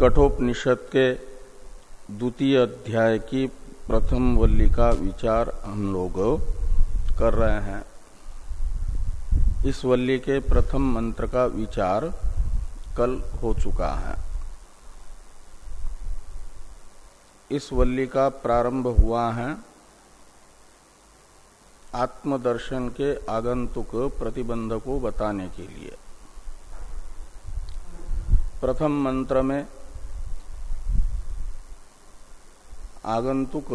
कठोपनिषद के द्वितीय अध्याय की प्रथम वल्ली का विचार हम लोग कर रहे हैं। इस वल्ली के प्रथम मंत्र का विचार कल हो चुका है। इस वल्ली का प्रारंभ हुआ है। आत्मदर्शन के आगंतुक प्रतिबंध को बताने के लिए। प्रथम मंत्र में आगंतुक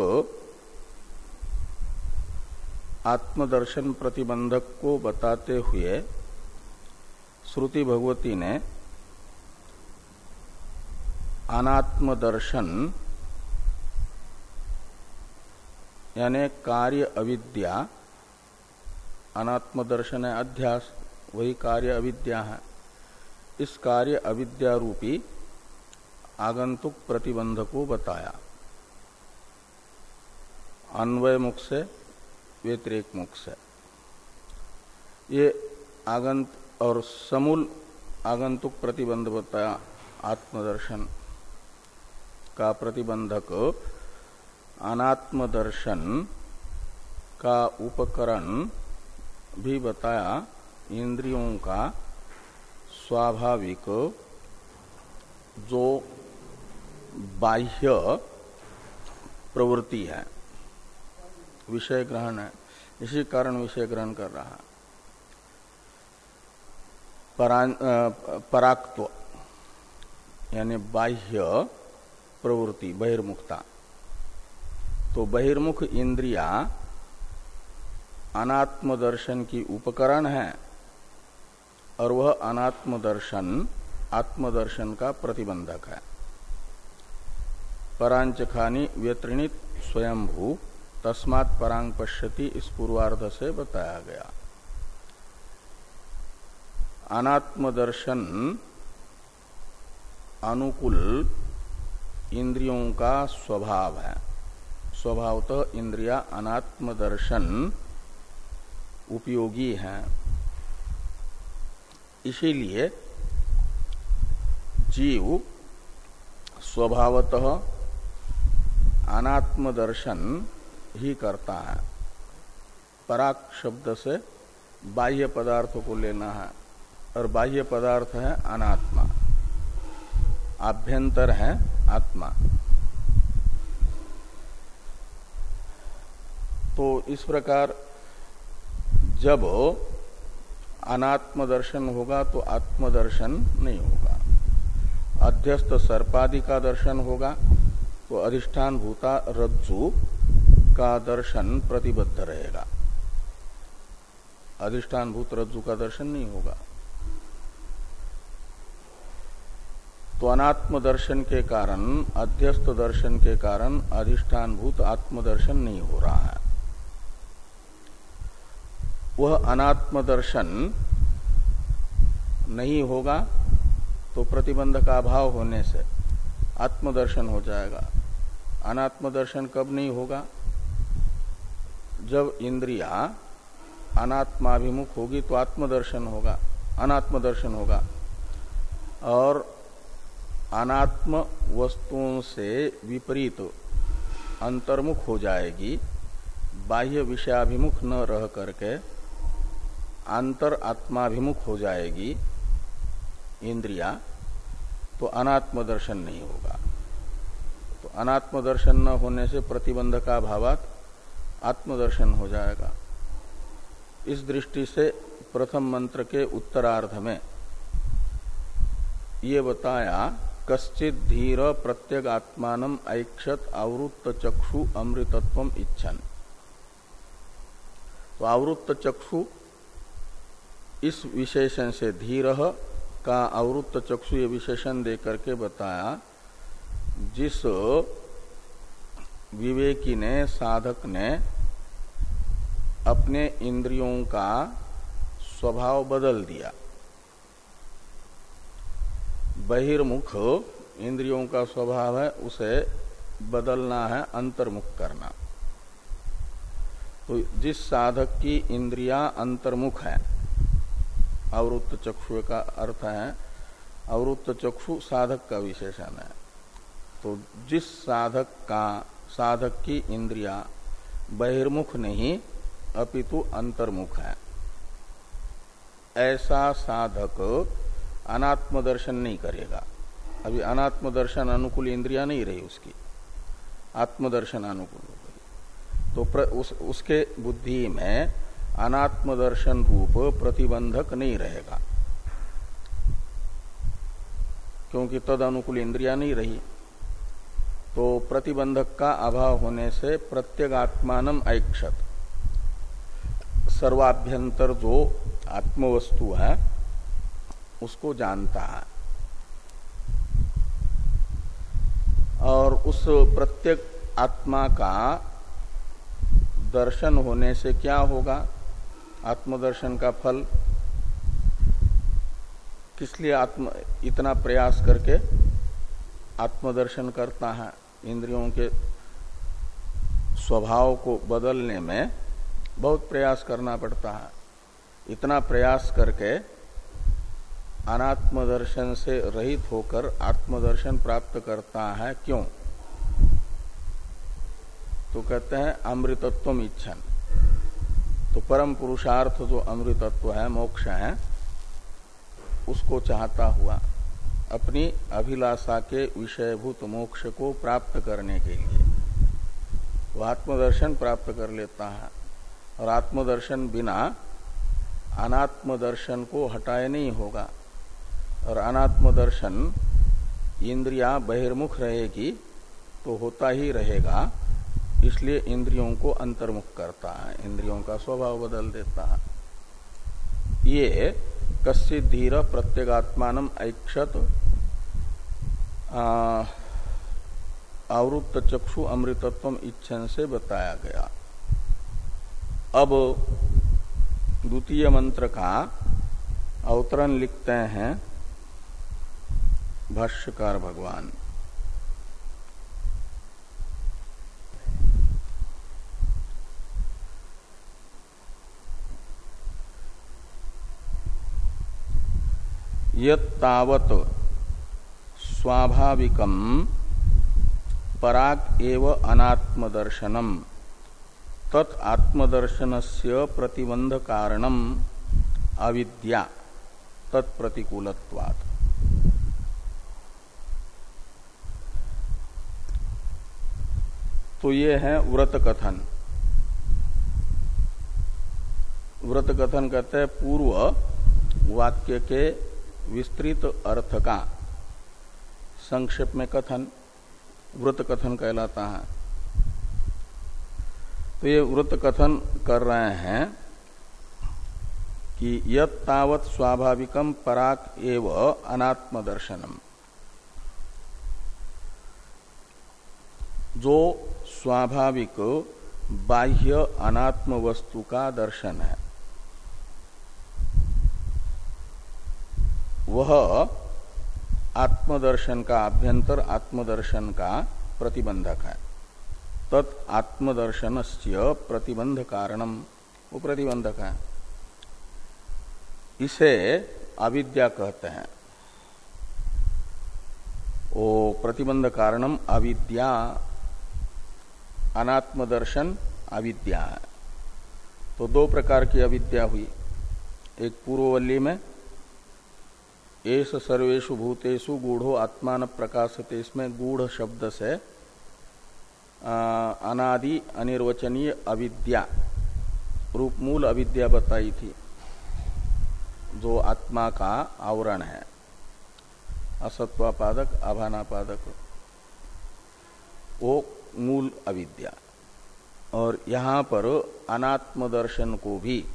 आत्मदर्शन प्रतिबंधक को बताते हुए श्रुति भगवती ने अनात्मदर्शन यानी कार्य अविद्या अनात्म दर्शन है, अध्यास, वही कार्य अविद्या है। इस कार्य अविद्या रूपी आगंतुक प्रतिबंध को बताया। अन्वय मुख से व्यतिरेक मुख से ये आगंत और समूल आगंतुक प्रतिबंध बताया आत्मदर्शन का प्रतिबंधक अनात्मदर्शन का उपकरण भी बताया इंद्रियों का स्वाभाविक जो बाह्य प्रवृत्ति है। विषय ग्रहण है, इसी कारण विषय ग्रहण कर रहा है। पराक्त्व, यानी बाह्य प्रवृत्ति, बहिर्मुखता। तो बहिर्मुख इंद्रिया अनात्म दर्शन की उपकरण है, और वह अनात्म दर्शन आत्मदर्शन का प्रतिबंधक है। परांचखानी व्यत्रिणित स्वयंभू तस्मात् परांग पश्यति इस पूर्वार्ध से बताया गया। अनात्म दर्शन अनुकूल इंद्रियों का स्वभाव है। स्वभावतः इंद्रिया अनात्म दर्शन उपयोगी हैं। इसीलिए जीव स्वभावतः अनात्म दर्शन ही करता है। पराक शब्द से बाह्य पदार्थ को लेना है, और बाह्य पदार्थ है अनात्मा। आभ्यंतर है आत्मा। तो इस प्रकार जब अनात्म दर्शन होगा तो आत्मदर्शन नहीं होगा। अध्यस्त सर्पादि का दर्शन होगा तो अधिष्ठान भूता रज्जु का दर्शन प्रतिबद्ध रहेगा। अधिष्ठान भूत रज्जु का दर्शन नहीं होगा। तो अनात्म दर्शन के कारण, अध्यस्त दर्शन के कारण अधिष्ठान भूत आत्मदर्शन नहीं हो रहा है। वह अनात्म दर्शन नहीं होगा तो प्रतिबंध का अभाव होने से आत्मदर्शन हो जाएगा। अनात्म दर्शन कब नहीं होगा? जब इंद्रिया अनात्माभिमुख होगी तो आत्मदर्शन होगा अनात्म दर्शन होगा। और अनात्म वस्तुओं से विपरीत अंतर्मुख हो जाएगी, बाह्य विषयाभिमुख न रह करके अंतर आत्माभिमुख हो जाएगी इंद्रिया तो अनात्म दर्शन नहीं होगा। तो अनात्म दर्शन न होने से प्रतिबंध का भावात आत्मदर्शन हो जाएगा। इस दृष्टि से प्रथम मंत्र के उत्तरार्ध में ये बताया कश्चित धीर प्रत्येक आत्मान ऐक्षत आवृत्त चक्षु अमृतत्व इच्छन। तो आवृत्त चक्षु इस विशेषण से धीर का आवृत्त चक्षु ये विशेषण दे करके बताया, जिस विवेकी ने, साधक ने अपने इंद्रियों का स्वभाव बदल दिया। बहिर्मुख इंद्रियों का स्वभाव है, उसे बदलना है, अंतर्मुख करना। तो जिस साधक की इंद्रिया अंतर्मुख है आवृत्त चक्षु का अर्थ है अवृत्त चक्षु साधक का विशेषण है। तो जिस साधक का, साधक की इंद्रिया बहिर्मुख नहीं अपितु अंतर्मुख है। ऐसा साधक अनात्म दर्शन नहीं करेगा। अभी अनात्म दर्शन अनुकूल इंद्रिया नहीं रही उसकी। आत्मदर्शन अनुकूल हो गई। तो प्र, उस, उसके बुद्धि में अनात्म दर्शन रूप प्रतिबंधक नहीं रहेगा। क्योंकि तद अनुकूल इंद्रिया नहीं रही। तो प्रतिबंधक का अभाव होने से प्रत्येगात्मान ऐक्षत। सर्वाभ्यंतर जो आत्मवस्तु है, उसको जानता है। और उस प्रत्येक आत्मा का दर्शन होने से क्या होगा? आत्मदर्शन का फल किस लिए आत्म, इतना प्रयास करके आत्मदर्शन करता है? इंद्रियों के स्वभाव को बदलने में बहुत प्रयास करना पड़ता है। इतना प्रयास करके अनात्म दर्शन से रहित होकर आत्मदर्शन प्राप्त करता है, क्यों? तो कहते हैं अमृतत्व इच्छन। तो परम पुरुषार्थ जो अमृतत्व है, मोक्ष है, उसको चाहता हुआ अपनी अभिलाषा के विषयभूत मोक्ष को प्राप्त करने के लिए वो आत्मदर्शन प्राप्त कर लेता है। और आत्मदर्शन बिना अनात्म दर्शन को हटाए नहीं होगा। और अनात्म दर्शन इंद्रिया बहिर्मुख रहेगी तो होता ही रहेगा, इसलिए इंद्रियों को अंतर्मुख करता है, इंद्रियों का स्वभाव बदल देता है। ये कस्य धीर प्रत्यगात्मान ऐक्षत आवृत्त चक्षु अमृतत्व इच्छन से बताया गया। अब द्वितीय मंत्र का अवतरण लिखते हैं भाष्यकार भगवान। यत्तावत स्वाभाविकम पराग एव अनात्मदर्शनम। तत् आत्मदर्शन से प्रतिबंध कारणम अविद्या तत्प्रतिकूलत्वात् तो ये है व्रत कथन व्रत कथन कहते हैं पूर्व वाक्य के विस्तृत अर्थ का संक्षेप में कथन व्रत कथन कहलाता है। तो ये व्रत कथन कर रहे हैं कि यत्तावत स्वाभाविकम पराक एव अनात्म दर्शनम जो स्वाभाविक बाह्य अनात्म वस्तु का दर्शन है, वह आत्मदर्शन का आभ्यंतर आत्मदर्शन का प्रतिबंधक है। तत् आत्मदर्शन प्रतिबंध कारणम वो प्रतिबंधक है। इसे अविद्या कहते हैं। वो प्रतिबंध कारणम अविद्या, अनात्मदर्शन अविद्या है। तो दो प्रकार की अविद्या हुई। एक पूर्ववल्ली में एस सर्वेशु भूतेषु गूढ़ो आत्मान प्रकाशते इसमें गूढ़ शब्द से अनादि अनिर्वचनीय अविद्या, रूप मूल अविद्या बताई थी, जो आत्मा का आवरण है। असत्वापादक आभानापादक वो मूल अविद्या। और यहाँ पर अनात्म दर्शन को भी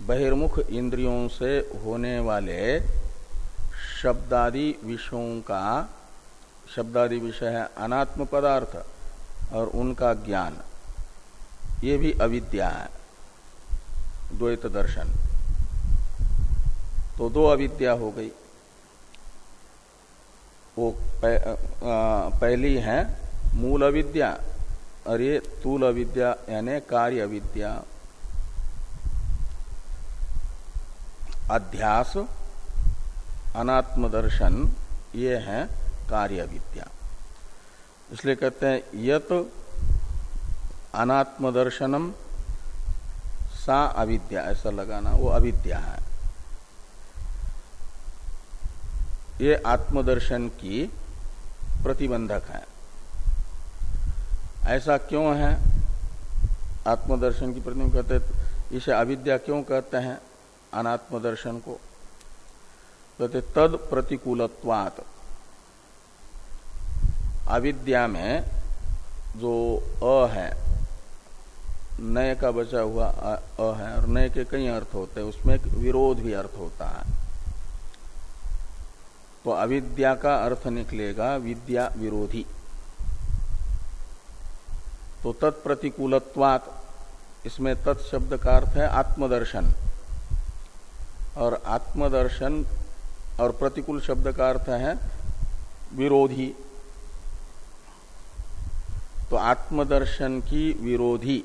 बहिर्मुख इंद्रियों से होने वाले शब्दादि विषयों का शब्दादि विषय है अनात्म पदार्थ और उनका ज्ञान। ये भी अविद्या है, द्वैत दर्शन। तो दो अविद्या हो गई। वो पहली है मूल अविद्या और ये तूल अविद्या, यानी कार्य अविद्या। अध्यास अनात्म दर्शन ये है कार्य विद्या इसलिए कहते हैं, यत अनात्म दर्शनम सा अविद्या। ऐसा लगाना, वो अविद्या है। ये आत्मदर्शन की प्रतिबंधक है। ऐसा क्यों है? आत्मदर्शन की प्रतिबंध कहते इसे अविद्या क्यों कहते हैं? अनात्मदर्शन को। कहते तद प्रतिकूलत्वात। अविद्या में जो अ है, नय का बचा हुआ अ है और नय के कई अर्थ होते हैं, उसमें विरोध भी अर्थ होता है। तो अविद्या का अर्थ निकलेगा विद्या विरोधी। तो तत्प्रतिकूलत्वात, इसमें तत्शब्द का अर्थ है आत्मदर्शन। और आत्मदर्शन और प्रतिकूल शब्द का अर्थ है विरोधी। तो आत्मदर्शन की विरोधी।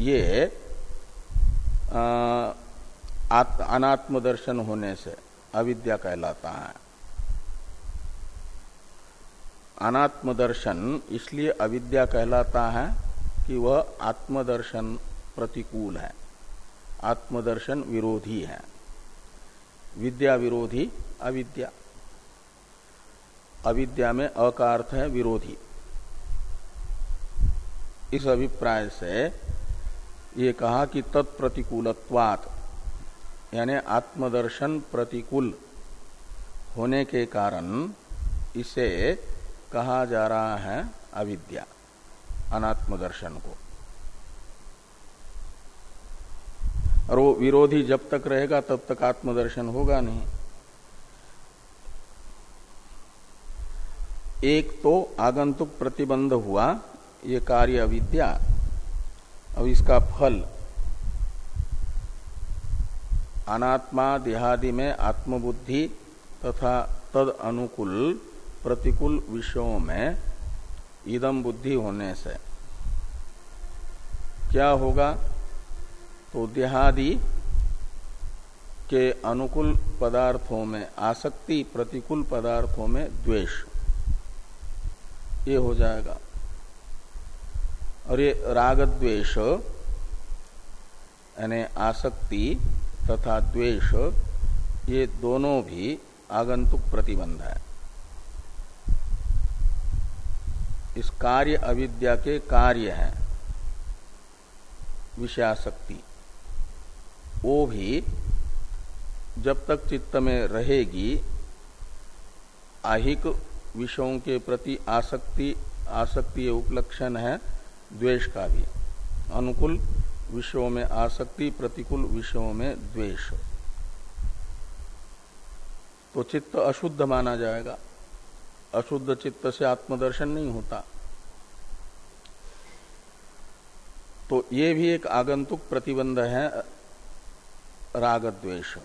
ये अनात्मदर्शन होने से अविद्या कहलाता है। अनात्मदर्शन इसलिए अविद्या कहलाता है कि वह आत्मदर्शन प्रतिकूल है, आत्मदर्शन विरोधी है। विद्या विरोधी, अविद्या। अविद्या में अकार्थ है, विरोधी। इस अभिप्राय से ये कहा कि तत्प्रतिकूलत्वात, यानी आत्मदर्शन प्रतिकूल होने के कारण इसे कहा जा रहा है अविद्या, अनात्मदर्शन को। और वो विरोधी जब तक रहेगा तब तक आत्मदर्शन होगा नहीं। एक तो आगंतुक प्रतिबंध हुआ, ये कार्य अविद्या, अब इसका फल। अनात्मा देहादि में आत्मबुद्धि तथा तद अनुकूल प्रतिकूल विषयों में इदम बुद्धि होने से। क्या होगा? तो देहादि के अनुकूल पदार्थों में, आसक्ति प्रतिकूल पदार्थों में द्वेष। ये हो जाएगा। और ये राग द्वेष यानी आसक्ति तथा द्वेष, ये दोनों भी आगंतुक प्रतिबंध है। इस कार्य अविद्या के कार्य है। विषयाशक्ति वो भी जब तक चित्त में रहेगी, आहिक विषयों के प्रति आसक्ति आसक्ति उपलक्षण है, द्वेष का भी। अनुकूल विषयों में आसक्ति, प्रतिकूल विषयों में द्वेष। तो चित्त अशुद्ध माना जाएगा। अशुद्ध चित्त से आत्मदर्शन नहीं होता। तो ये भी एक आगंतुक प्रतिबंध है राग द्वेष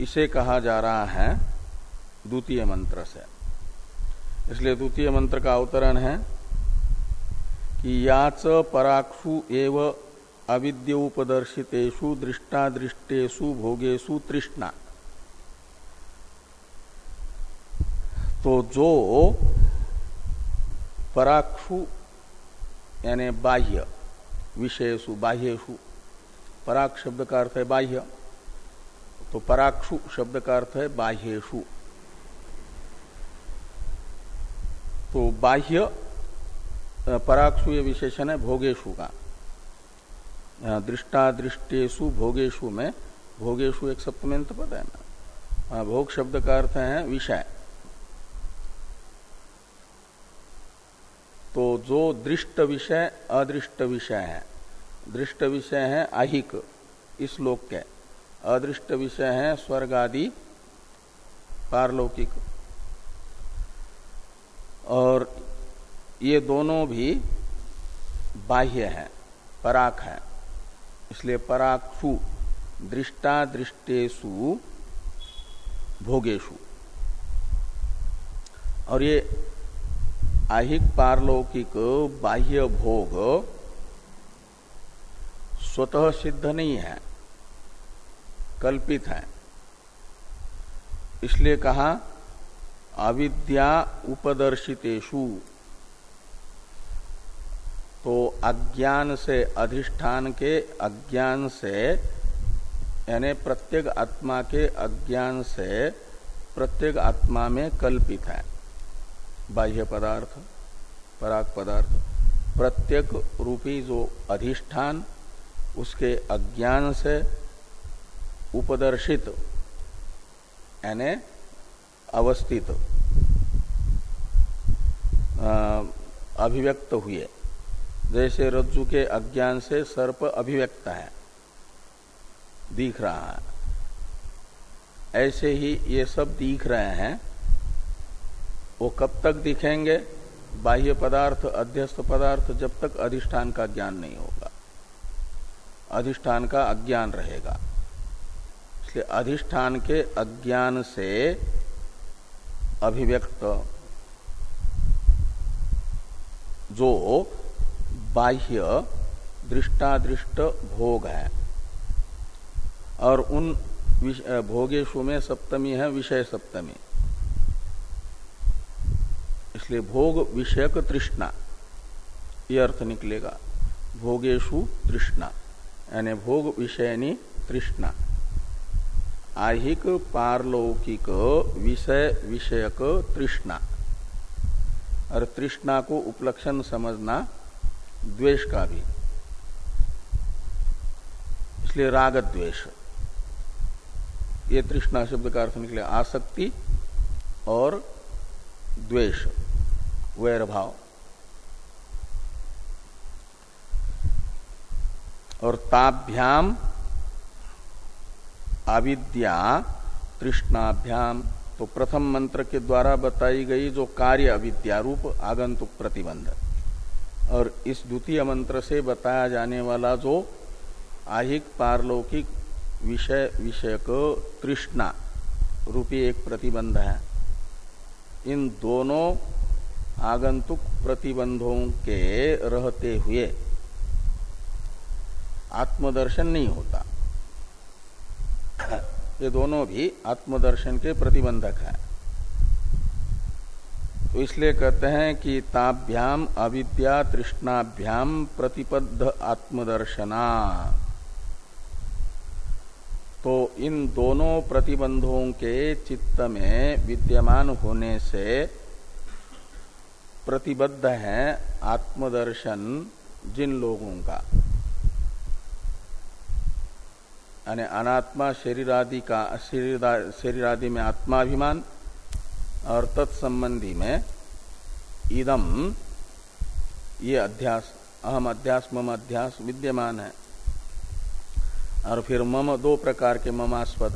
इसे कहा जा रहा है द्वितीय मंत्र से। इसलिए द्वितीय मंत्र का अवतरण है कि याच पराक्षु एव अविद्योपदर्शितेषु दृष्टादृष्टेषु भोगेशु तृष्णा। तो जो पराक्षु, यानी बाह्य विषयसु बाह्यसु पराक शब्द का अर्थ है बाह्य तो पराक्षु शब्द का अर्थ है बाह्यसु तो बाह्य पराक्षु विशेषण है भोगेशु का। दृष्टादृष्टेशु भोगेशु में भोगेशु एक सप्तमेंत पद है ना। भोग शब्द का अर्थ है विषय। तो जो दृष्ट विषय, अदृष्ट विषय है। दृष्ट विषय है आहिक इस लोक के। अदृष्ट विषय है स्वर्ग आदि पारलौकिक। और ये दोनों भी बाह्य है, पराक है। इसलिए पराक्षु दृष्टा दृष्टेशु भोगेशु और ये आहिक पारलौकिक बाह्य भोग स्वतः सिद्ध नहीं है, कल्पित है। इसलिए कहा अविद्या उपदर्शितेशु तो अज्ञान से अधिष्ठान के अज्ञान से, यानी प्रत्येक आत्मा के अज्ञान से प्रत्येक आत्मा में कल्पित है। बाह्य पदार्थ, पराग पदार्थ, प्रत्येक रूपी जो अधिष्ठान, उसके अज्ञान से उपदर्शित, यानी अवस्थित। अभिव्यक्त हुए। जैसे रज्जु के अज्ञान से सर्प अभिव्यक्त है। दिख रहा है। ऐसे ही ये सब दिख रहे हैं। वो कब तक दिखेंगे? बाह्य पदार्थ, अध्यस्त पदार्थ जब तक अधिष्ठान का ज्ञान नहीं होगा। अधिष्ठान का अज्ञान रहेगा। इसलिए अधिष्ठान के अज्ञान से अभिव्यक्त जो बाह्य दृष्टादृष्ट भोग है। और उन भोगेशु में सप्तमी है, विषय सप्तमी। इसलिए भोग विषयक तृष्णा, ये अर्थ निकलेगा। भोगेशु तृष्णा, यानी भोग विषयनी तृष्णा। आहिक पारलौकिक विषय विषयक तृष्णा। और तृष्णा को उपलक्षण समझना द्वेष का भी। इसलिए राग द्वेष। ये तृष्णा शब्द का अर्थ निकले आसक्ति और द्वेष वैर भाव और ताभ्याम अविद्या तृष्णाभ्याम। तो प्रथम मंत्र के द्वारा बताई गई जो कार्य अविद्या रूप, आगंतुक प्रतिबंध। और इस द्वितीय मंत्र से बताया जाने वाला जो आहिक पारलौकिक विषय, विषयक तृष्णा रूपी एक प्रतिबंध है। इन दोनों आगंतुक प्रतिबंधों के रहते हुए आत्मदर्शन नहीं होता। ये दोनों भी आत्मदर्शन के प्रतिबंधक हैं। तो इसलिए कहते हैं कि ताभ्याम अविद्या तृष्णाभ्याम प्रतिबद्ध आत्मदर्शना। तो इन दोनों प्रतिबंधों के चित्त में विद्यमान होने से प्रतिबद्ध है आत्मदर्शन जिन लोगों का। यानी अनात्मा शरीर आदि का, शरीर आदि में आत्माभिमान और तत्संबंधी में इदम, ये अध्यास, अहम अध्यास, मम अध्यास विद्यमान है। और फिर मम दो प्रकार के, ममास्पद,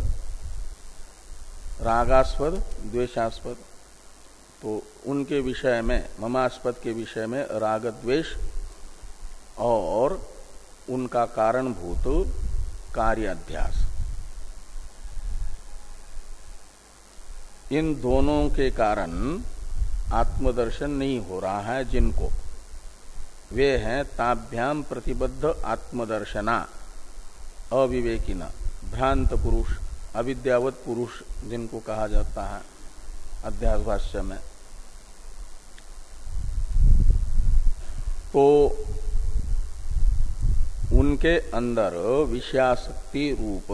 रागास्पद, द्वेषास्पद। तो उनके विषय में, ममास्पद के विषय में राग द्वेष और उनका कारणभूत कार्य अध्यास इन दोनों के कारण आत्मदर्शन नहीं हो रहा है जिनको। वे हैं ताभ्याम प्रतिबद्ध आत्मदर्शना, अविवेकिना, भ्रांत पुरुष, अविद्यावत पुरुष जिनको कहा जाता है अध्यास भाष्य में। तो उनके अंदर विषयाशक्ति रूप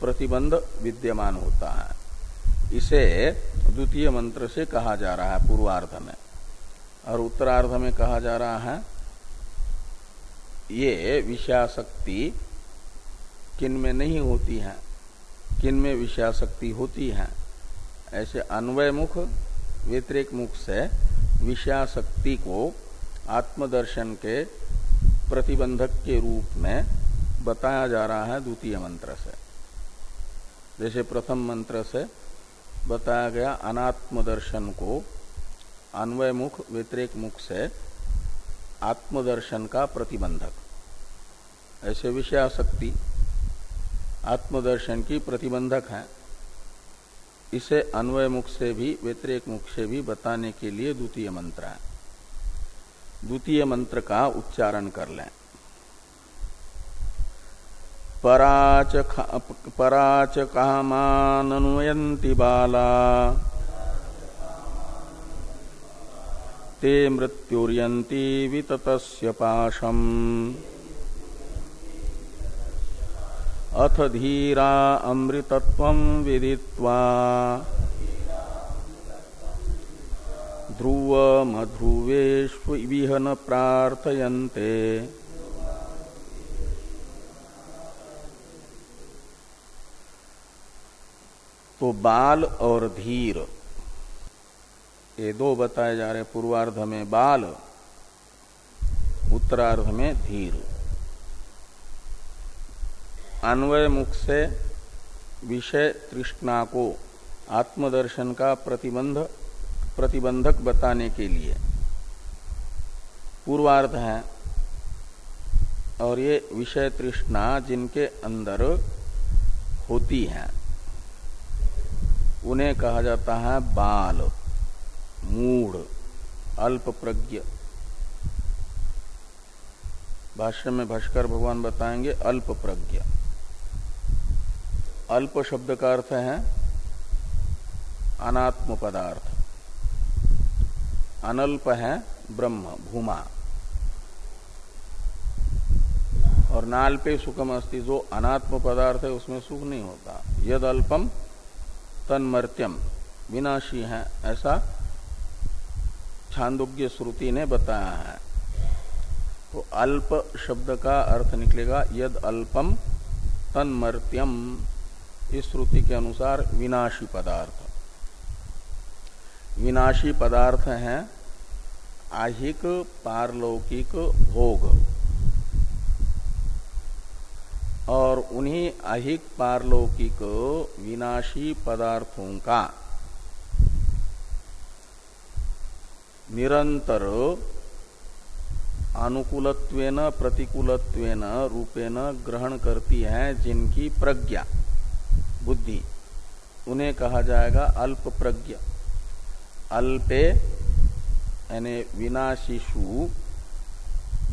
प्रतिबंध विद्यमान होता है। इसे द्वितीय मंत्र से कहा जा रहा है पूर्वार्ध में। और उत्तरार्ध में कहा जा रहा है, ये विषयाशक्ति किन में नहीं होती है? किन में विषयाशक्ति होती है? ऐसे अन्वय मुख व्यतिरिक मुख से विषयाशक्ति को आत्मदर्शन के प्रतिबंधक के रूप में बताया जा रहा है द्वितीय मंत्र से। जैसे प्रथम मंत्र से बताया गया अनात्म दर्शन को अन्वय मुख, व्यतिरेक मुख से आत्मदर्शन का प्रतिबंधक। ऐसे विषयाशक्ति आत्मदर्शन की प्रतिबंधक है। इसे अन्वय मुख से भी, व्यतिरेक मुख से भी बताने के लिए द्वितीय मंत्र है। द्वितीय मंत्र का उच्चारण कर लें। पराच पराच बाला। ते मृत्युर्यन्ति विततस्य पाशम्। अथ धीरा अमृतत्वं विदित्वा ध्रुव मध्रुवेष्विहन प्रार्थयन्ते। तो बाल और धीर, ये दो बताए जा रहे पूर्वार्ध में बाल, उत्तरार्ध में धीर। अन्वय मुख से विषय तृष्णा को आत्मदर्शन का प्रतिबंध प्रतिबंधक बताने के लिए। पूर्वार्ध है, और ये विषय तृष्णा जिनके अंदर होती है, उन्हें कहा जाता है बाल, मूढ़ अल्प प्रज्ञ भाष्य में भाष्कर भगवान बताएँगे अल्प प्रज्ञ अल्प शब्द का अर्थ है अनात्म पदार्थ। अनल्प है ब्रह्म, भूमा। और नाल पे सुखम अस्ति, जो अनात्म पदार्थ है, उसमें सुख नहीं होता। यद अल्पम तन्मर्त्यम। विनाशी है, ऐसा छांदोग्य श्रुति ने बताया है। तो अल्प शब्द का अर्थ निकलेगा यद अल्पम तन्मर्त्यम। इस श्रुति के अनुसार विनाशी पदार्थ। विनाशी पदार्थ हैं आहिक, पारलौकिक, भोग। और उन्हीं अहिक पारलौकिक, विनाशी पदार्थों का निरंतर अनुकूलत्वेन, प्रतिकूलत्वेन रूपेण ग्रहण करती है जिनकी प्रज्ञा, बुद्धि। उन्हें कहा जाएगा अल्प प्रज्ञ अल्पे, यानी विनाशिशु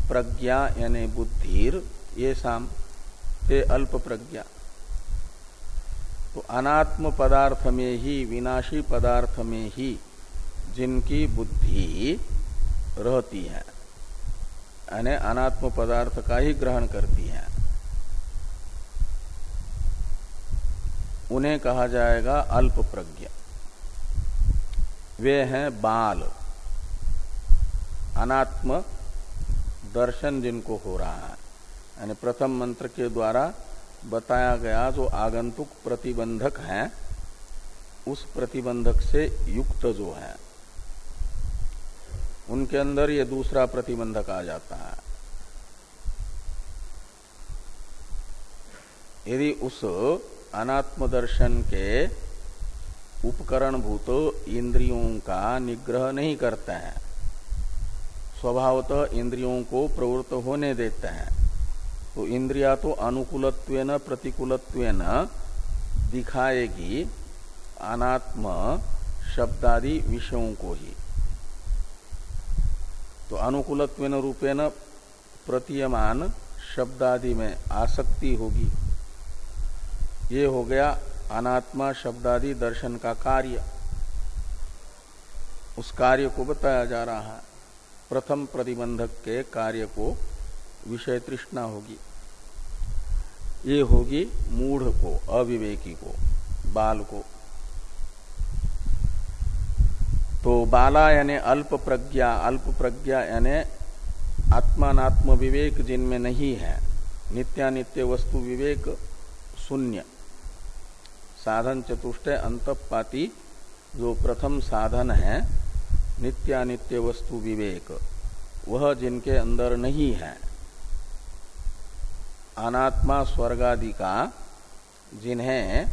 प्रज्ञा, यानी बुद्धिर, ये शाम ते अल्प प्रज्ञा। तो अनात्म पदार्थ में ही, विनाशी पदार्थ में ही, जिनकी बुद्धि रहती है, यानी अनात्म पदार्थ का ही ग्रहण करती है। उन्हें कहा जाएगा अल्प प्रज्ञा। वे हैं बाल। अनात्म दर्शन जिनको हो रहा है। यानी प्रथम मंत्र के द्वारा बताया गया जो आगंतुक प्रतिबंधक है, उस प्रतिबंधक से युक्त जो है, उनके अंदर ये दूसरा प्रतिबंधक आ जाता है। यदि उस अनात्म दर्शन के उपकरण भूत इंद्रियों का निग्रह नहीं करते हैं। स्वभावतः इंद्रियों को प्रवृत्त होने देते हैं। तो इंद्रिया तो अनुकूलत्वेन, प्रतिकूलत्वेन दिखाएगी अनात्म शब्दादि विषयों को ही। तो अनुकूलत्वेन रूपेण प्रतीयमान शब्दादि में आसक्ति होगी। ये हो गया अनात्मा शब्दादि दर्शन का कार्य। उस कार्य को बताया जा रहा है। प्रथम प्रतिबंधक के कार्य को विषय तृष्णा होगी। ये होगी मूढ़ को, अविवेकी को, बाल को। तो बाला यानी अल्प प्रज्ञा अल्प प्रज्ञा यानी आत्मात्म विवेक जिनमें नहीं है, नित्यानित्य वस्तु विवेक शून्य। साधन चतुष्टय अंतपाती जो प्रथम साधन है, नित्यानित्य वस्तु विवेक, वह जिनके अंदर नहीं है। अनात्मा स्वर्गादि का, जिन्हें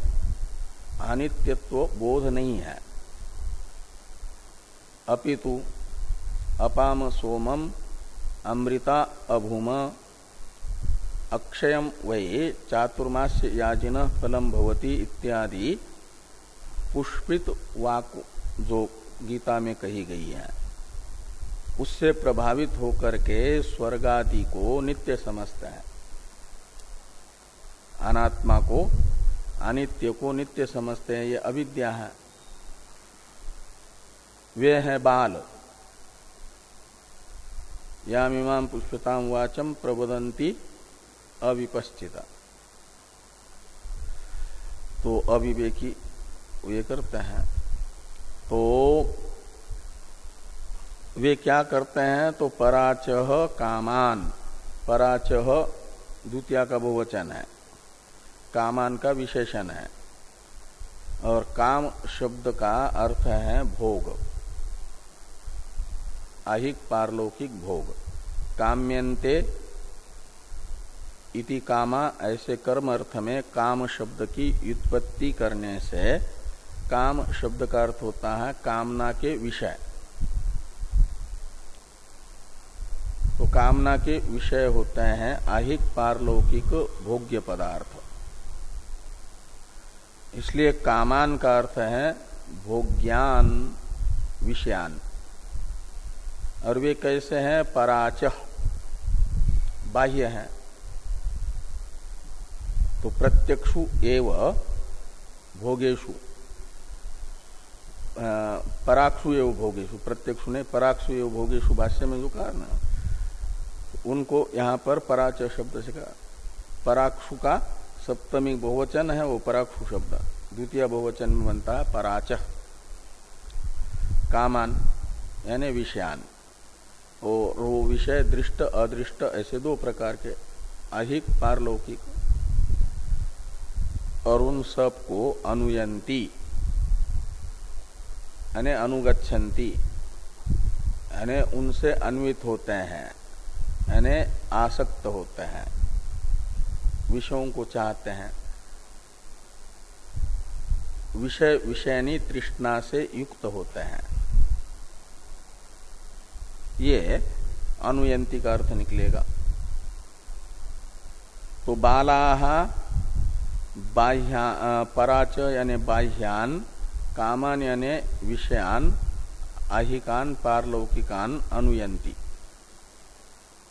अनित्यत्व बोध नहीं है। अपितु, अपाम सोमम, अमृता अभूम अक्षयम वै चातुर्मास्य याजिन फलम भवती इत्यादि पुष्पित वाक जो गीता में कही गई है। उससे प्रभावित होकर के स्वर्गादि को नित्य समझता है। अनात्मा को, अनित्य को नित्य समझते हैं, ये अविद्या है। वे है बाल। यामिमाम पुष्पताम वाचम प्रबदंती अविपश्चिता। तो अविवेकी ये करते हैं। तो वे क्या करते हैं? तो पराच कामान। पराच द्वितीय का बहुवचन है। कामान का विशेषण है। और काम शब्द का अर्थ है भोग। अहिक पारलौकिक भोग। काम्यंते इति कामा, ऐसे कर्म अर्थ में काम शब्द की उत्पत्ति करने से काम शब्द का अर्थ होता है कामना के विषय। तो कामना के विषय होते हैं आहिक पारलौकिक भोग्य पदार्थ। इसलिए कामान का अर्थ है भोग्यान, विषयान। और वे कैसे हैं? पराच बाह्य हैं। तो प्रत्यक्षु एव भोगेशु पराक्षु एव भोगेशु प्रत्यक्षु ने पराक्षु एव भोगेशु भाष्य में जो कहा ना, उनको यहाँ पर पराच शब्द से कहा। पराक्षु का सप्तमी बहुवचन है, वो पराक्षु शब्द। द्वितीय बहुवचन में बनता है पराच कामान, यानी विषयान। और वो विषय दृष्ट, अदृष्ट, ऐसे दो प्रकार के अधिक पारलौकिक और उन सबको अनुयंती, यानी अनुगछन्ति यानी उनसे अन्वित होते हैं, यानी आसक्त होते हैं, विषयों को चाहते हैं। विषय, विषयनी तृष्णा से युक्त होते हैं। ये अनुयंती का अर्थ निकलेगा। तो बाला बाह्या पराच यानी बाह्यान, कामान यानी विषयान, आहिकान, पारलौकिकान अनुयंती।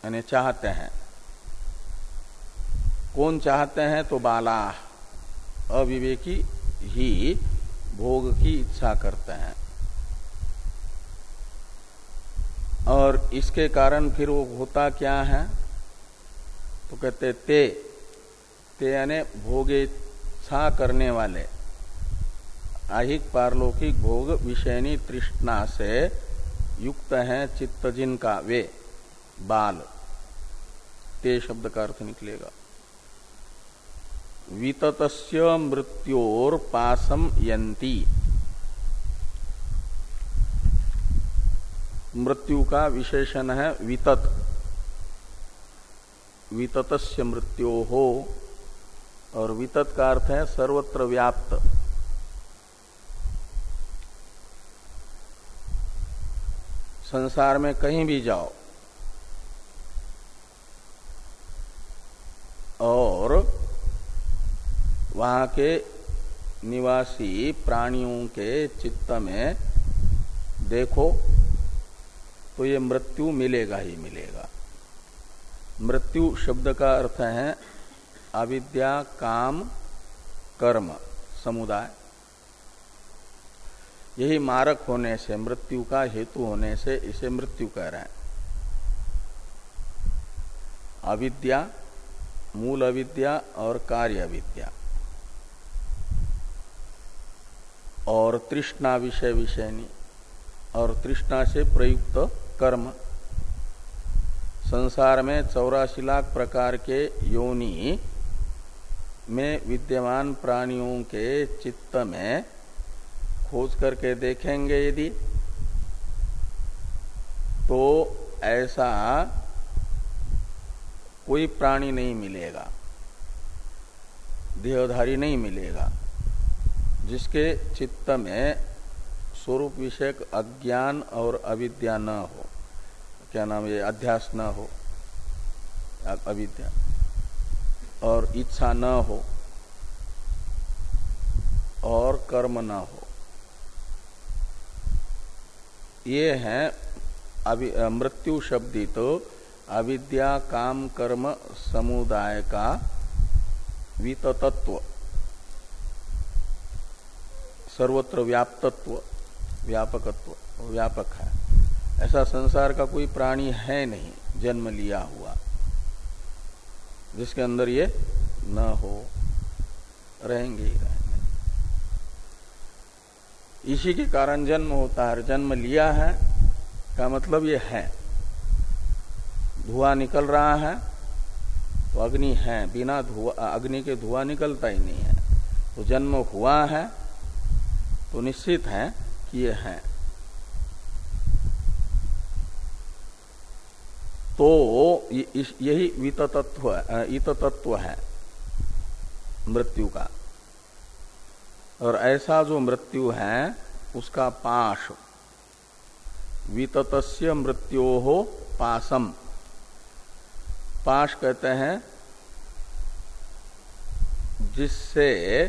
यानी चाहते हैं। कौन चाहते हैं? तो बाला अविवेकी ही भोग की इच्छा करते हैं। और इसके कारण फिर वो होता क्या है? तो कहते, ते ते यानी भोगे इच्छा करने वाले। आहिक पारलौकिक भोग विषयनी तृष्णा से युक्त है चित्त जिनका वे, बाल। ते शब्द का अर्थ निकलेगा। विततस्य मृत्योर पासम यंती मृत्यु का विशेषण है वितत। विततस्य मृत्यो हो और वितत का अर्थ है सर्वत्र व्याप्त। संसार में कहीं भी जाओ और वहाँ के निवासी प्राणियों के चित्त में देखो तो ये मृत्यु मिलेगा ही मिलेगा। मृत्यु शब्द का अर्थ है अविद्या, काम, कर्म समुदाय। यही मारक होने से, मृत्यु का हेतु होने से इसे मृत्यु कह रहे हैं। अविद्या, मूल अविद्या और कार्य अविद्या। और तृष्णा विषय विषयनी, और तृष्णा से प्रयुक्त कर्म। संसार में चौरासी लाख प्रकार के योनि में विद्यमान प्राणियों के चित्त में खोज करके देखेंगे यदि तो ऐसा कोई प्राणी नहीं मिलेगा, देहधारी नहीं मिलेगा, जिसके चित्त में स्वरूप विषयक अज्ञान और अविद्या न हो। क्या नाम ये अध्यास न हो। अविद्या। और इच्छा न हो और कर्म न हो। ये है मृत्यु शब्दी तो अविद्या, काम, कर्म, समुदाय का विततत्व। सर्वत्र व्याप्तत्व, व्यापकत्व, व्यापक है। ऐसा संसार का कोई प्राणी है नहीं, जन्म लिया हुआ। जिसके अंदर ये न हो, रहेंगे ही रहेंगे। इसी के कारण जन्म होता है, जन्म लिया है, का मतलब ये है। धुआँ निकल रहा है तो अग्नि है, बिना धुआँ, अग्नि के धुआँ निकलता ही नहीं है। तो जन्म हुआ है तो निश्चित है कि ये है। तो यही वितत्व इत तत्व है मृत्यु का। और ऐसा जो मृत्यु है, उसका पाश। विततस्य मृत्यो हो पासम पाश कहते हैं, जिससे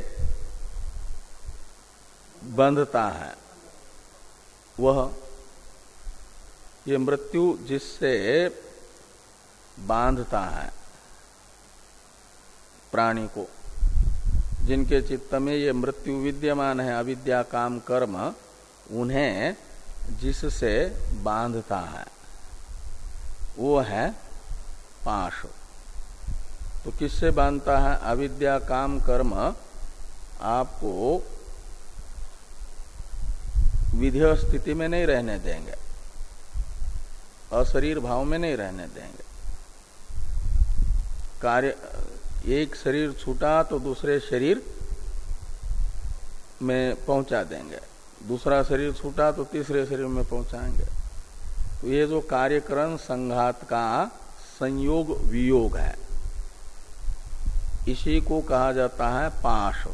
बंधता है। वह, ये मृत्यु जिससे बांधता है प्राणी को, जिनके चित्त में ये मृत्यु विद्यमान है, अविद्या काम कर्म, उन्हें जिससे बांधता है, वो है पाश। तो किससे बांधता है? अविद्या काम कर्म, आपको विधेय स्थिति में नहीं रहने देंगे, अशरीर भाव में नहीं रहने देंगे। कार्य, एक शरीर छूटा तो दूसरे शरीर में पहुँचा देंगे। दूसरा शरीर छूटा तो तीसरे शरीर में पहुंचाएँगे। तो ये जो कार्यकरण संघात का संयोग वियोग है, इसी को कहा जाता है पाश,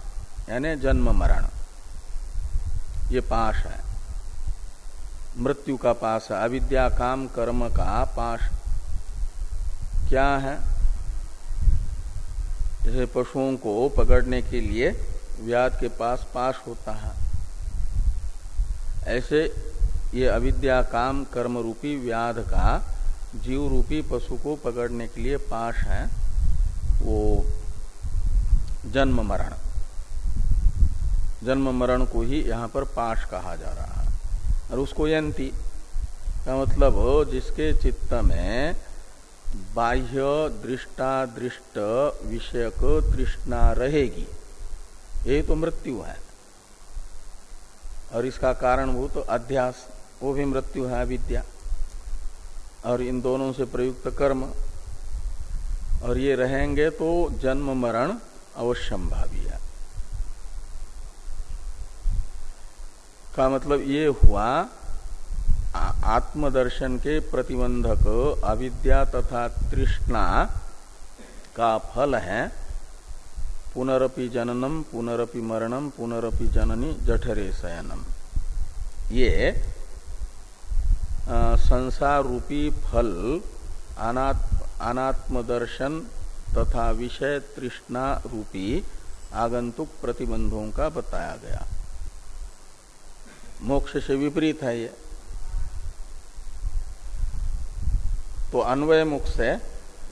यानी जन्म मरण। ये पाश है। मृत्यु का पास है। अविद्या काम कर्म का पाश। क्या है? जैसे पशुओं को पकड़ने के लिए व्याध के पास पास होता है। ऐसे ये अविद्या काम कर्म रूपी व्याध का जीव रूपी पशु को पकड़ने के लिए पाश है, वो जन्म मरण। जन्म मरण को ही यहाँ पर पाश कहा जा रहा है। और उसको यंती का मतलब जिसके चित्त में बाह्य दृष्टा दृष्टादृष्ट विषयक तृष्णा रहेगी। यही तो मृत्यु है। और इसका कारणभूत तो अध्यास, वो भी मृत्यु है विद्या और इन दोनों से प्रयुक्त कर्म। और ये रहेंगे तो जन्म मरण अवश्यंभावी है। का मतलब ये हुआ आत्मदर्शन के प्रतिबंधक अविद्या तथा तृष्णा का फल है। पुनरपि जननम, पुनरपि मरणम, पुनरपि जननी, जठरे शयनम। ये संसार रूपी फल अनात्मदर्शन तथा विषय तृष्णा रूपी आगंतुक प्रतिबंधों का बताया गया। मोक्ष से विपरीत है ये। तो अन्वय मुख से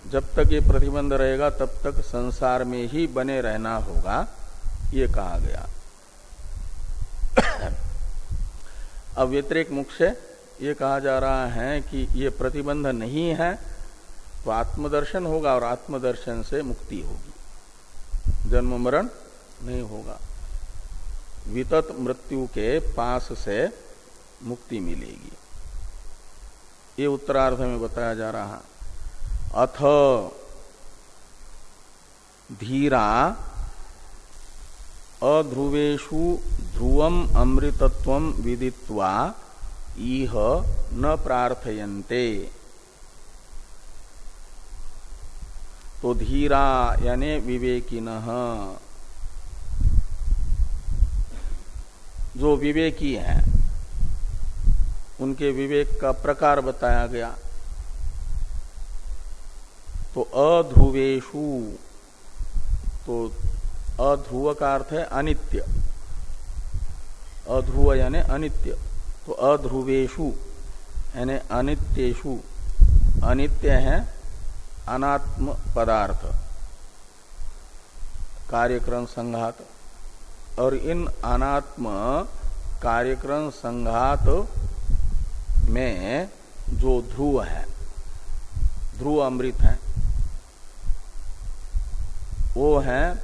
जब तक ये प्रतिबंध रहेगा, तब तक संसार में ही बने रहना होगा, ये कहा गया। अब व्यतिरिक मुख से ये कहा जा रहा है कि ये प्रतिबंध नहीं है तो आत्मदर्शन होगा और आत्मदर्शन से मुक्ति होगी। जन्म मरण नहीं होगा। वितत मृत्यु के पास से मुक्ति मिलेगी। ये उत्तरार्ध में बताया जा रहा अथ धीरा अध्रुवेशु ध्रुवम अमृतत्व विदित्वा इह न प्रार्थयन्ते। तो धीरा यानी विवेकिन। जो विवेकी है उनके विवेक का प्रकार बताया गया। तो अध्रुवेशु तो अध्रुव का अर्थ है अनित्य। अध्रुव यानी अनित्य। तो अध्रुवेशु यानी अनित्येशु अनित्य है अनात्म पदार्थ, कार्यक्रम संघात। और इन अनात्म कार्यक्रम संघात में जो ध्रुव है, ध्रुव अमृत है, वो है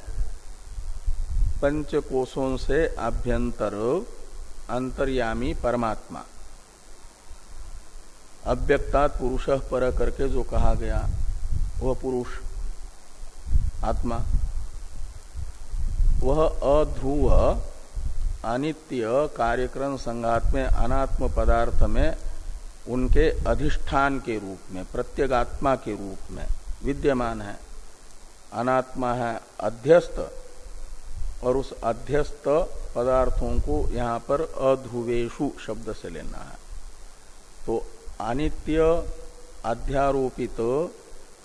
पंच कोशों से अभ्यंतर, अंतर्यामी परमात्मा। अव्यक्ता पुरुष पर करके जो कहा गया, वह पुरुष, आत्मा। वह अध्रुव अनित्य कार्यक्रम संघात में अनात्म पदार्थ में उनके अधिष्ठान के रूप में प्रत्यगात्मा के रूप में विद्यमान है, अनात्मा है, अध्यस्त, और उस अध्यस्त पदार्थों को यहाँ पर अध्रुवेशु शब्द से लेना है। तो अनित्य, अध्यारोपित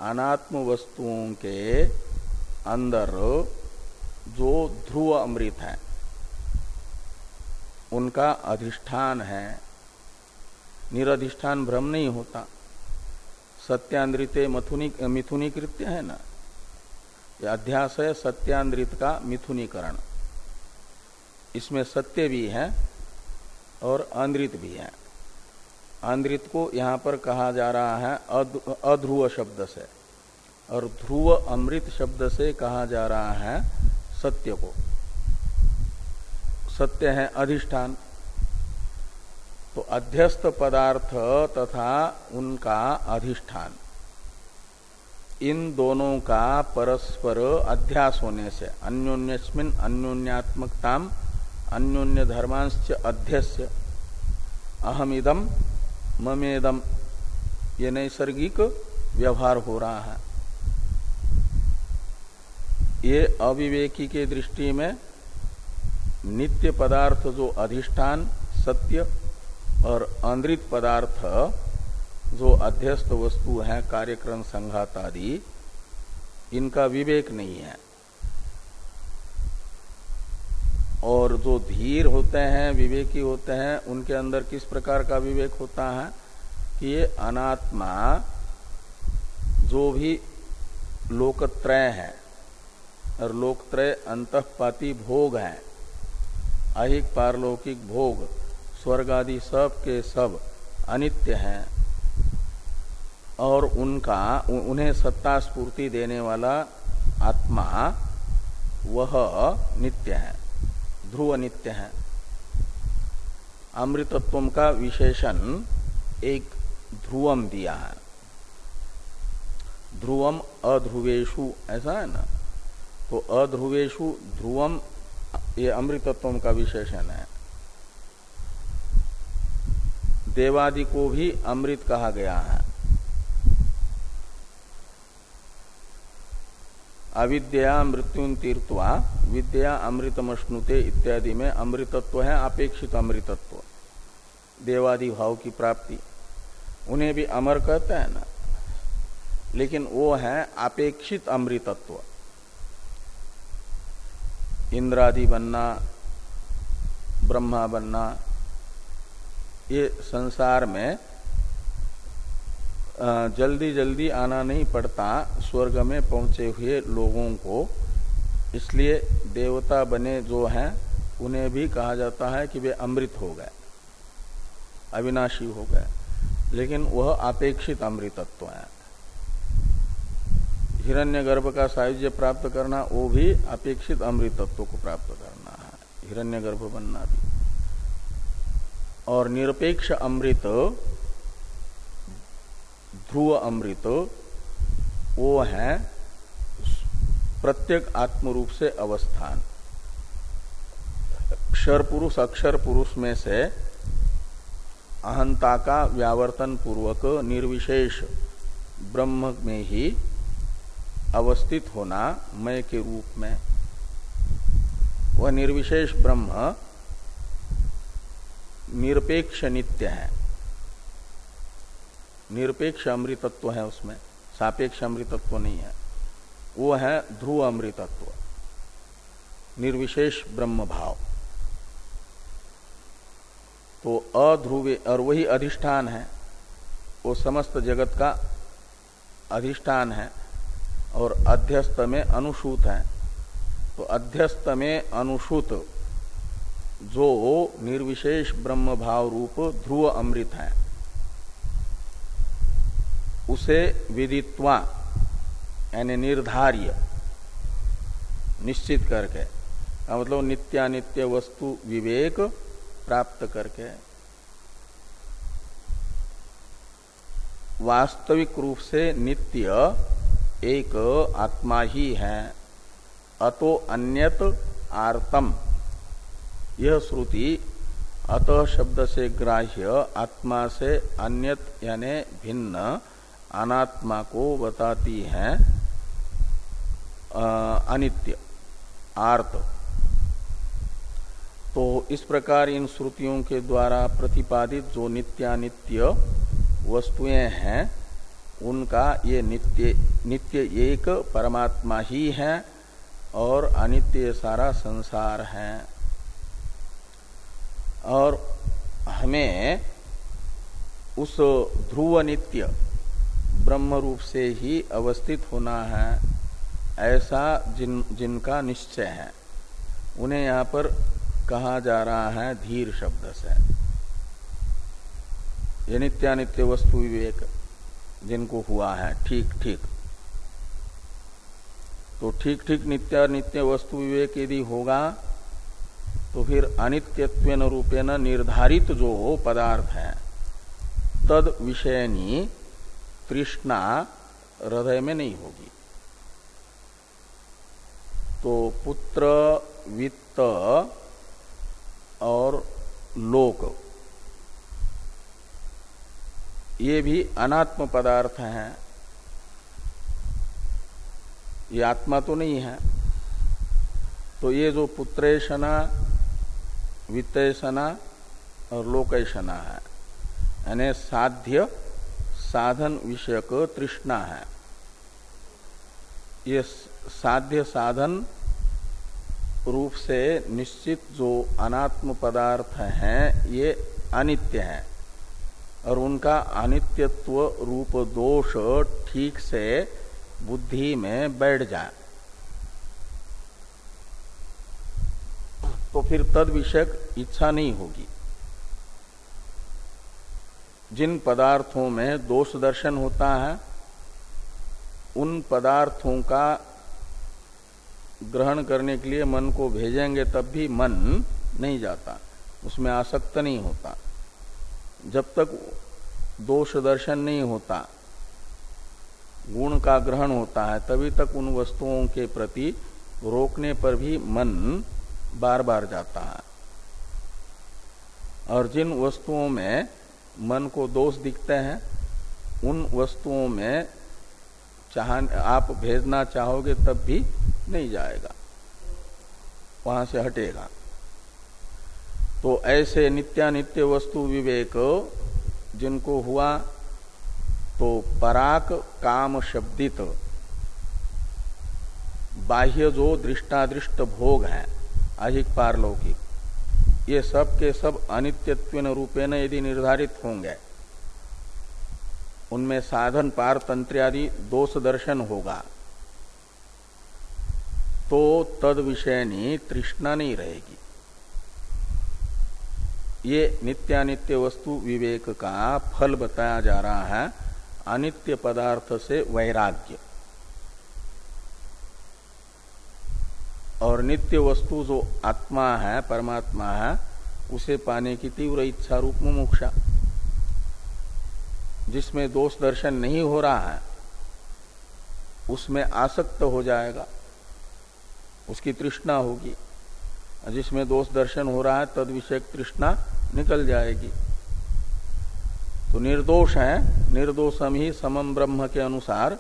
अनात्म वस्तुओं के अंदर जो ध्रुव अमृत है, उनका अधिष्ठान है निरधिष्ठान भ्रम नहीं होता। सत्यान्द्रित मथुनिक मिथुनी कृत्य है ना? यह अध्यास है सत्यान्द्रित का मिथुनीकरण। इसमें सत्य भी है और अंद्रित भी है। आंद्रित को यहाँ पर कहा जा रहा है अध्रुव शब्द से। और ध्रुव अमृत शब्द से कहा जा रहा है सत्य को। सत्य है अधिष्ठान। तो अध्यस्त पदार्थ तथा उनका अधिष्ठान। इन दोनों का परस्पर अध्यास होने से, अन्योन्यस्मिन अन्योन्यात्मकता अन्योन्य धर्मांश अध्यस्य। अहमिदम, ममेदम, ये नैसर्गिक व्यवहार हो रहा है। ये अविवेकी के दृष्टि में नित्य पदार्थ जो अधिष्ठान, सत्य और अंद्रित पदार्थ जो अध्यस्त वस्तु है, कार्यक्रम, संघात आदि, इनका विवेक नहीं है। और जो धीर होते हैं, विवेकी होते हैं, उनके अंदर किस प्रकार का विवेक होता है कि ये अनात्मा जो भी लोकत्रय है, और लोकत्रय अंतपाती भोग है, अहिक पारलौकिक भोग स्वर्ग आदि सब के सब अनित्य हैं और उनका उन्हें सत्ता स्पूर्ति देने वाला आत्मा वह नित्य है, ध्रुव नित्य है। अमृतत्व का विशेषण एक ध्रुवम दिया है। ध्रुवम अध्रुवेशु ऐसा है ना? तो अध्रुवेशु ध्रुवम, ये अमृतत्व का विशेषण है। देवादि को भी अमृत कहा गया है। अविद्या मृत्यु तीर्थवा विद्या अमृतमश्नुते इत्यादि में अमृतत्व है, अपेक्षित अमृतत्व। देवादि भाव की प्राप्ति। उन्हें भी अमर कहते हैं ना। लेकिन वो है अपेक्षित अमृतत्व। इंद्रादि बनना, ब्रह्मा बनना ये संसार में जल्दी जल्दी आना नहीं पड़ता स्वर्ग में पहुँचे हुए लोगों को। इसलिए देवता बने जो हैं, उन्हें भी कहा जाता है कि वे अमृत हो गए, अविनाशी हो गए। लेकिन वह अपेक्षित अमृतत्व है। हिरण्य गर्भ का सायुज्य प्राप्त करना, वो भी अपेक्षित अमृतत्व को प्राप्त करना है हिरण्य गर्भ बनना भी। और निरपेक्ष अमृत, ध्रुव अमृत, वो है प्रत्येक आत्मरूप से अवस्थान। अक्षर पुरुष अक्षर पुरुष में से अहंता का व्यावर्तन पूर्वक निर्विशेष ब्रह्म में ही अवस्थित होना मय के रूप में। वह निर्विशेष ब्रह्म निरपेक्ष नित्य है। निरपेक्ष अमृतत्व है उसमें। सापेक्ष अमृतत्व नहीं है। वो है ध्रुव अमृतत्व। निर्विशेष ब्रह्म भाव। तो अध्रुवे और वही अधिष्ठान है। वो समस्त जगत का अधिष्ठान है और अध्यस्त में अनुसूत है। तो अध्यस्त में अनुसूत जो निर्विशेष ब्रह्म भाव रूप ध्रुव अमृत है, उसे विदित्वा, यानी निर्धार्य, निश्चित करके मतलब नित्यानित्य वस्तु विवेक प्राप्त करके, वास्तविक रूप से नित्य एक आत्मा ही है, अतो अन्यत आर्तम। यह श्रुति अतः शब्द से ग्राह्य आत्मा से अन्यत यानी भिन्न, अनात्मा को बताती है अनित्य, आर्त। तो इस प्रकार इन श्रुतियों के द्वारा प्रतिपादित जो नित्यानित्य वस्तुएँ हैं, उनका ये नित्य नित्य एक, परमात्मा ही है, और अनित्य सारा संसार है। और हमें उस ध्रुव नित्य ब्रह्म रूप से ही अवस्थित होना है, ऐसा जिन, जिनका निश्चय है। उन्हें यहाँ पर कहा जा रहा है धीर शब्द से। ये नित्यानित्य वस्तु विवेक जिनको हुआ है, ठीक ठीक। तो ठीक ठीक नित्यानित्य वस्तु विवेक यदि होगा तो फिर अनित्यत्व रूपेण निर्धारित जो पदार्थ है, तद विषयनी तृष्णा हृदय में नहीं होगी। तो पुत्र, वित्त और लोक, ये भी अनात्म पदार्थ हैं। ये आत्मा तो नहीं है। तो ये जो पुत्रेशना वित्तषणा और लोकेशना है। यानी साध्य साधन विषयक तृष्णा है। ये साध्य साधन रूप से निश्चित जो अनात्म पदार्थ हैं, ये अनित्य हैं। और उनका अनित्यत्व रूप दोष ठीक से बुद्धि में बैठ जाए। तो फिर तद विषयक इच्छा नहीं होगी। जिन पदार्थों में दोष दर्शन होता है, उन पदार्थों का ग्रहण करने के लिए मन को भेजेंगे तब भी मन नहीं जाता, उसमें आसक्त नहीं होता। जब तक दोष दर्शन नहीं होता, गुण का ग्रहण होता है, तभी तक उन वस्तुओं के प्रति रोकने पर भी मन बार बार जाता है। और जिन वस्तुओं में मन को दोष दिखते हैं, उन वस्तुओं में चाह आप भेजना चाहोगे तब भी नहीं जाएगा। वहाँ से हटेगा। तो ऐसे नित्यानित्य वस्तु विवेक जिनको हुआ तो पराक काम शब्दित बाह्य जो दृष्टादृष्ट भोग है अधिक पारलौकिक ये सब के सब अनित्यत्व रूपेण यदि निर्धारित होंगे, उनमें साधन, पार तंत्र आदि दोष दर्शन होगा। तो तद विषयनी तृष्णा नहीं रहेगी। ये नित्यानित्य वस्तु विवेक का फल बताया जा रहा है, अनित्य पदार्थ से वैराग्य। और नित्य वस्तु जो आत्मा है, परमात्मा है, उसे पाने की तीव्र इच्छा रूप मुमुक्षा। जिसमें दोष दर्शन नहीं हो रहा है, उसमें आसक्त हो जाएगा, उसकी तृष्णा होगी। जिसमें दोष दर्शन हो रहा है, तद विषय तृष्णा निकल जाएगी। तो निर्दोष है, निर्दोषम ही समम ब्रह्म के अनुसार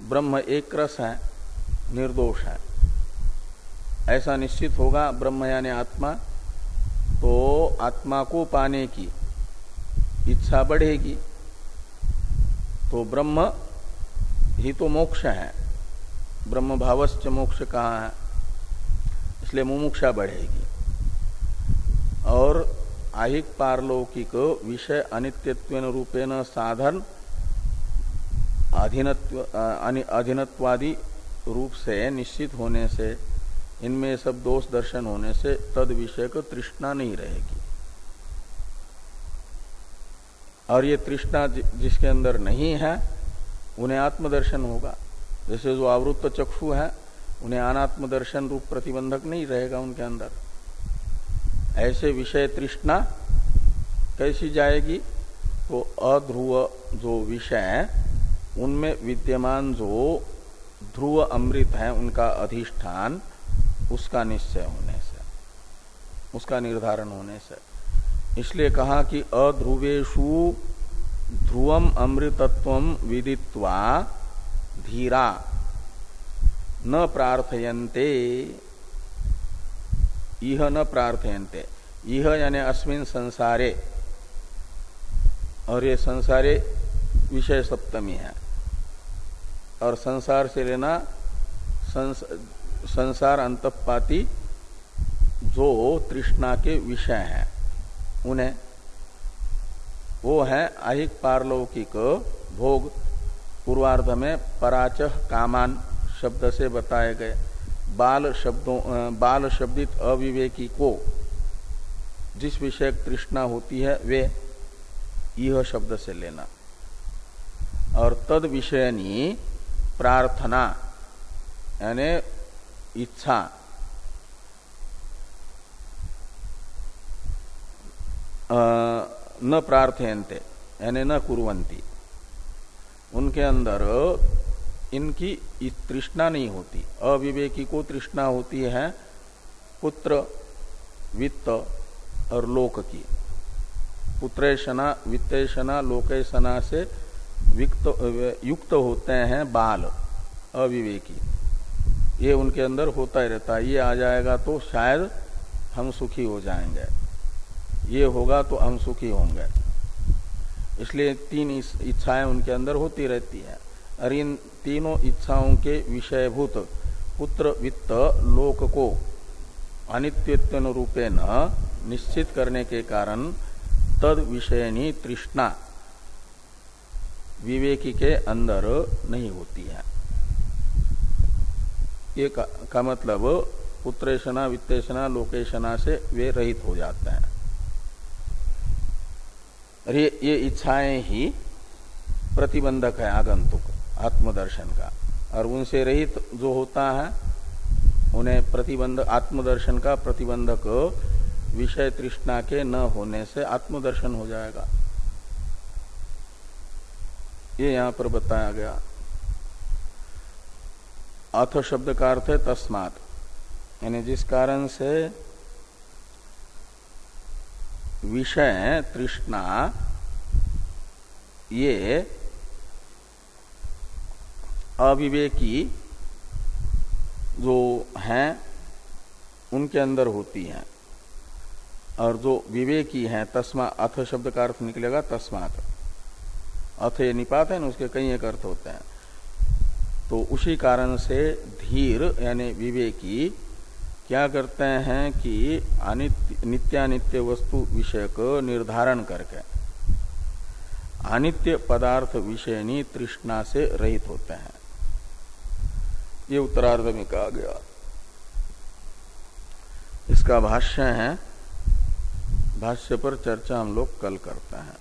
ब्रह्म एक रस है, निर्दोष है। ऐसा निश्चित होगा ब्रह्म यानी आत्मा तो आत्मा को पाने की इच्छा बढ़ेगी। तो ब्रह्म ही तो मोक्ष है। ब्रह्म भावश्च मोक्ष कहा है? इसलिए मुमुक्षा बढ़ेगी। और आहिक पारलौकिक विषय अनित्यत्व रूपेण साधन अधीनत्व अधीनत्वादि रूप से निश्चित होने से इनमें सब दोष दर्शन होने से तद विषय को तृष्णा नहीं रहेगी। और ये तृष्णा जिसके अंदर नहीं है, उन्हें आत्मदर्शन होगा। जैसे जो आवृत्त चक्षु है, उन्हें अनात्म दर्शन रूप प्रतिबंधक नहीं रहेगा उनके अंदर। ऐसे विषय तृष्णा कैसी जाएगी? तो अध्रुव जो विषय है, उनमें विद्यमान जो ध्रुव अमृत है, उनका अधिष्ठान उसका निश्चय होने से उसका निर्धारण होने से। इसलिए कहा कि अध्रुवेशु ध्रुवम अमृतत्व विदित्वा धीरा न प्रार्थयन्ते। इह न प्रार्थयन्ते। इह यानी अस्मिन संसारे। और ये संसारे विषय सप्तमी है। और संसार से लेना संस, संसार अंतपाती जो तृष्णा के विषय हैं, उन्हें वो है अहिक पारलौकिक भोग, पूर्वार्ध में पराचह कामान शब्द से बताए गए, बाल शब्दों बाल शब्दित अविवेकी को, जिस विषय तृष्णा होती है, वे यह शब्द से लेना। और तद विषयनी प्रार्थना, यानी इच्छा। न प्रार्थयन्ते, यानी न कुरंती उनके अंदर इनकी तृष्णा नहीं होती। अविवेकी को तृष्णा होती है पुत्र, वित्त और लोक की। पुत्रेशना, वित्तेशना, लोकेशना से युक्त होते हैं बाल, अविवेकी। ये उनके अंदर होता ही रहता है। ये आ जाएगा तो शायद हम सुखी हो जाएँगे। ये होगा तो हम सुखी होंगे। इसलिए तीन इच्छाएँ उनके अंदर होती रहती है। और इन तीनों इच्छाओं के विषयभूत पुत्र वित्त लोक को अनित्य रूपे न निश्चित करने के कारण तद विषयनी तृष्णा विवेकी के अंदर नहीं होती है। ये का, का मतलब पुत्रेशना वित्तेषणा लोकेशना से वे रहित हो जाते हैं। ये ये इच्छाएँ ही प्रतिबंधक है आगंतुक आत्मदर्शन का। और उनसे रहित जो होता है उन्हें प्रतिबंध आत्मदर्शन का प्रतिबंधक विषय तृष्णा के न होने से आत्मदर्शन हो जाएगा। ये यहाँ पर बताया गया। अथ शब्द का अर्थ है, तस्मात। यानी जिस कारण से विषय तृष्णा, ये अविवेकी जो हैं, उनके अंदर होती हैं। और जो विवेकी हैं, तस्मा अथ शब्द का अर्थ निकलेगा, तस्मात। अथ ये निपात है, ना उसके कई एक अर्थ होते हैं। तो उसी कारण से धीर यानी विवेकी क्या करते हैं कि अनित्य नित्यानित्य वस्तु विषय को निर्धारण करके अनित्य पदार्थ विषयनी तृष्णा से रहित होते हैं। ये उत्तरार्ध में कहा गया। इसका भाष्य है, भाष्य पर चर्चा हम लोग कल करते हैं।